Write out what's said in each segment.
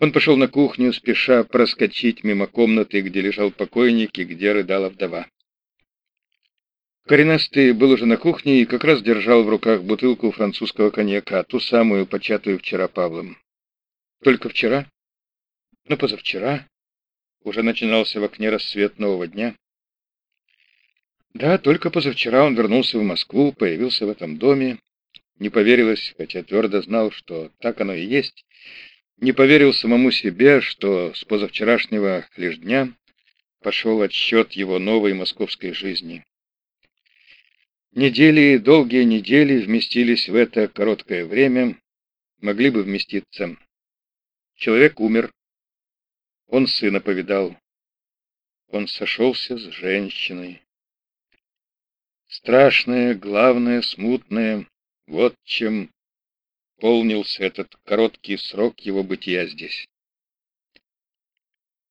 Он пошел на кухню, спеша проскочить мимо комнаты, где лежал покойник и где рыдала вдова. Коренастый был уже на кухне и как раз держал в руках бутылку французского коньяка, ту самую, початую вчера Павлом. Только вчера? Ну, позавчера. Уже начинался в окне рассвет нового дня. Да, только позавчера он вернулся в Москву, появился в этом доме. Не поверилось, хотя твердо знал, что так оно и есть. Не поверил самому себе, что с позавчерашнего лишь дня пошел отсчет его новой московской жизни. Недели, долгие недели вместились в это короткое время, могли бы вместиться. Человек умер. Он сына повидал. Он сошелся с женщиной. Страшное, главное, смутное, вот чем полнился этот короткий срок его бытия здесь.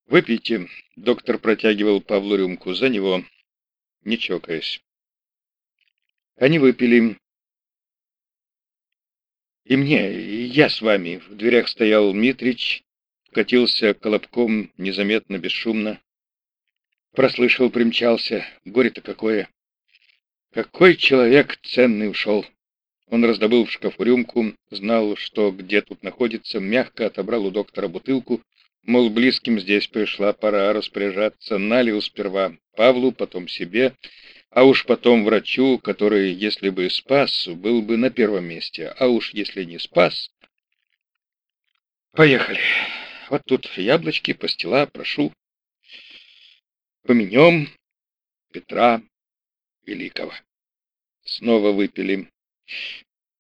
«Выпейте», — доктор протягивал Павлу рюмку за него, не чокаясь. Они выпили. «И мне, и я с вами». В дверях стоял Митрич, катился колобком незаметно, бесшумно. Прослышал, примчался. Горе-то какое! Какой человек ценный ушел! Он раздобыл в шкафу рюмку, знал, что где тут находится, мягко отобрал у доктора бутылку, мол, близким здесь пришла пора распоряжаться, налил сперва Павлу, потом себе, а уж потом врачу, который, если бы спас, был бы на первом месте, а уж если не спас... Поехали. Вот тут яблочки, пастила, прошу. Поменем Петра Великого. Снова выпили.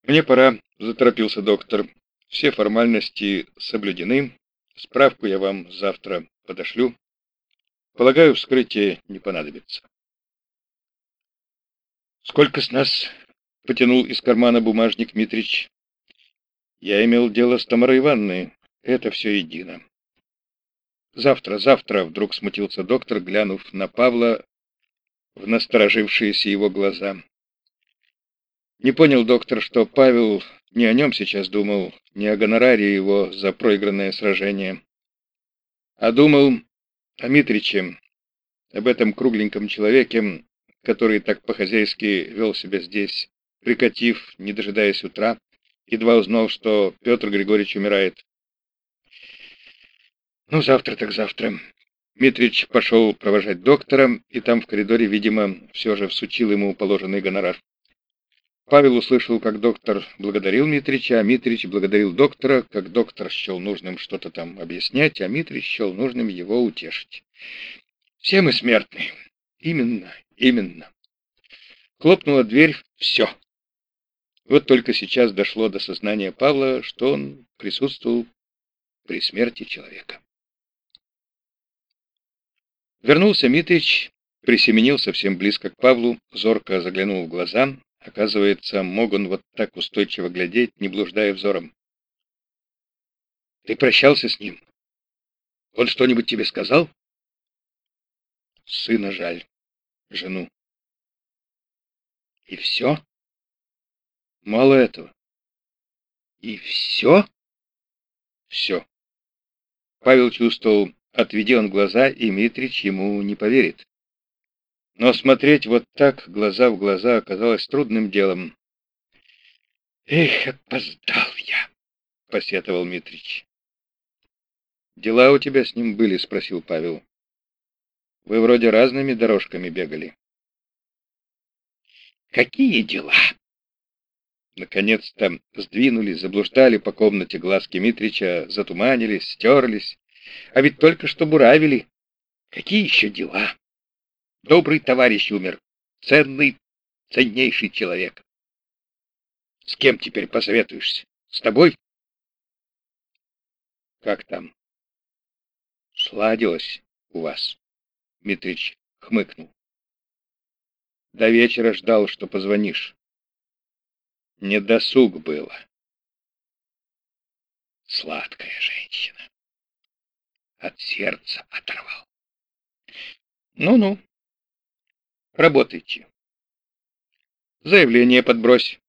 Мне пора, заторопился доктор. Все формальности соблюдены. Справку я вам завтра подошлю. Полагаю, вскрытие не понадобится. Сколько с нас? Потянул из кармана бумажник Митрич. Я имел дело с Тамарой Ивановной. Это все едино. Завтра, завтра, вдруг смутился доктор, глянув на Павла в насторожившиеся его глаза. Не понял доктор, что Павел не о нем сейчас думал, не о гонораре его за проигранное сражение, а думал о Митриче, об этом кругленьком человеке, который так по-хозяйски вел себя здесь, прикатив, не дожидаясь утра, едва узнал, что Петр Григорьевич умирает. Ну, завтра так завтра. Митрич пошел провожать доктора, и там в коридоре, видимо, все же всучил ему положенный гонорар. Павел услышал, как доктор благодарил Митрича, а Митрич благодарил доктора, как доктор счел нужным что-то там объяснять, а Митрич счел нужным его утешить. Все мы смертны. Именно, именно. Хлопнула дверь, все. Вот только сейчас дошло до сознания Павла, что он присутствовал при смерти человека. Вернулся Митрич, присеменил совсем близко к Павлу, зорко заглянул в глаза, Оказывается, мог он вот так устойчиво глядеть, не блуждая взором. Ты прощался с ним? Он что-нибудь тебе сказал? Сына жаль, жену. И все? Мало этого. И все? Все. Павел чувствовал, отведи он глаза, и Митрич ему не поверит. Но смотреть вот так, глаза в глаза, оказалось трудным делом. «Эх, опоздал я!» — посетовал Митрич. «Дела у тебя с ним были?» — спросил Павел. «Вы вроде разными дорожками бегали». «Какие дела?» Наконец-то сдвинулись, заблуждали по комнате глазки Митрича, затуманились, стерлись. А ведь только что буравили. Какие еще дела? Добрый товарищ умер. Ценный, ценнейший человек. С кем теперь посоветуешься? С тобой? Как там? Сладилось у вас? Митрич хмыкнул. До вечера ждал, что позвонишь. Не досуг было. Сладкая женщина. От сердца оторвал. Ну-ну. Работайте. Заявление подбрось.